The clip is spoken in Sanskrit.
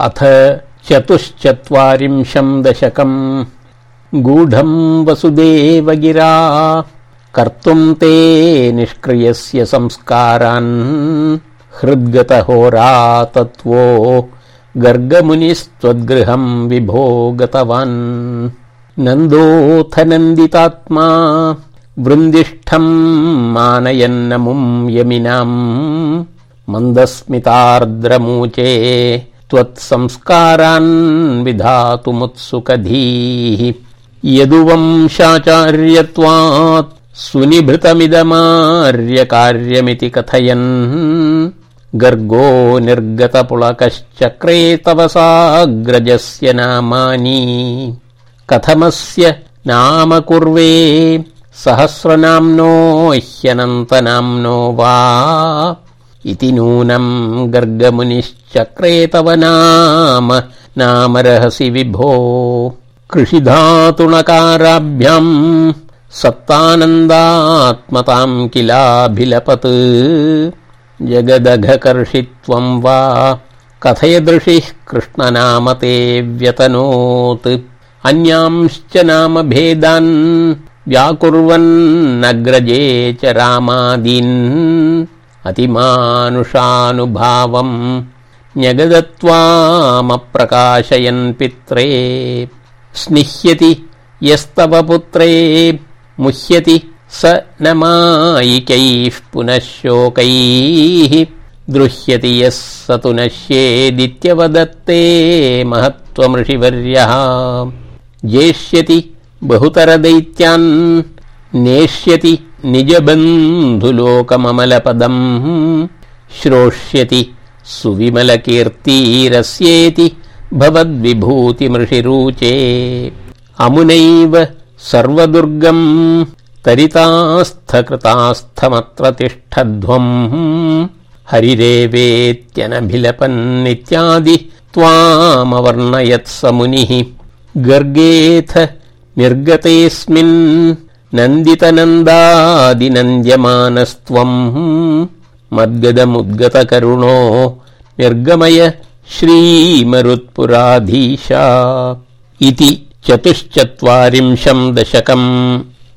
अथ चतुश्चत्वारिंशम् दशकम्। गूढम् वसुदेव गिरा कर्तुम् ते निष्क्रियस्य संस्कारान्। हृद्गतहोरा तत्त्वो गर्गमुनिस्त्वद्गृहम् विभो गतवान्। नन्दोऽथ नन्दितात्मा वृन्दिष्ठम् मानयन्नमुम् यमिनाम्। मन्दस्मितार्द्रमूचे त्वत्संस्कारान् विधातुमुत्सुकधीः। यदुवंशाचार्यत्वात् सुनिभृतमिदमार्यकार्यमिति कथयन्। गर्गो निर्गतपुलकश्चक्रे तव साग्रजस्य नामानि। कथमस्य नाम कुर्वे सहस्रनाम्नो ह्यनन्तनाम्नो वा इति नूनम् गर्गमुनिश्चक्रे तव नाम नामरहसि विभो। कृषिधातुणकाराभ्याम् सत्तानन्दात्मताम् किलाभिलपत्। जगदघकर्षित्वम् वा कथयदृशिः कृष्णनाम ते व्यतनोत्। अन्यांश्च नाम भेदान् व्याकुर्वन्नग्रजे च रामादीन् अतिमानुषानुभावम् न्यगदत्वामप्रकाशयन् पित्रे। स्निह्यति यस्तव पुत्रे। मुह्यति स न मायिकैः पुनः शोकैः दृह्यति यः स तु नश्येदित्यवदत्ते महत्त्वमृषिवर्यः। जेष्यति बहुतरदैत्यान्। नेष्यति निजबन्धुलोकममलपदम् श्रोष्यति सुविमलकीर्तिरस्येति भवद्विभूतिमृषिरूचे। अमुनैव सर्वदुर्गम् तरितास्थकृतास्थमत्र तिष्ठध्वम् हरिरेवेत्यनभिलपन्नित्यादि त्वामवर्णयत् स मुनिः गर्गेऽथ निर्गतेऽस्मिन् नन्दितनन्दादिनन्द्यमानस्त्वम् मद्गदमुद्गतकरुणो निर्गमय श्रीमरुत्पुराधीशा इति चतुश्चत्वारिंशम् दशकम्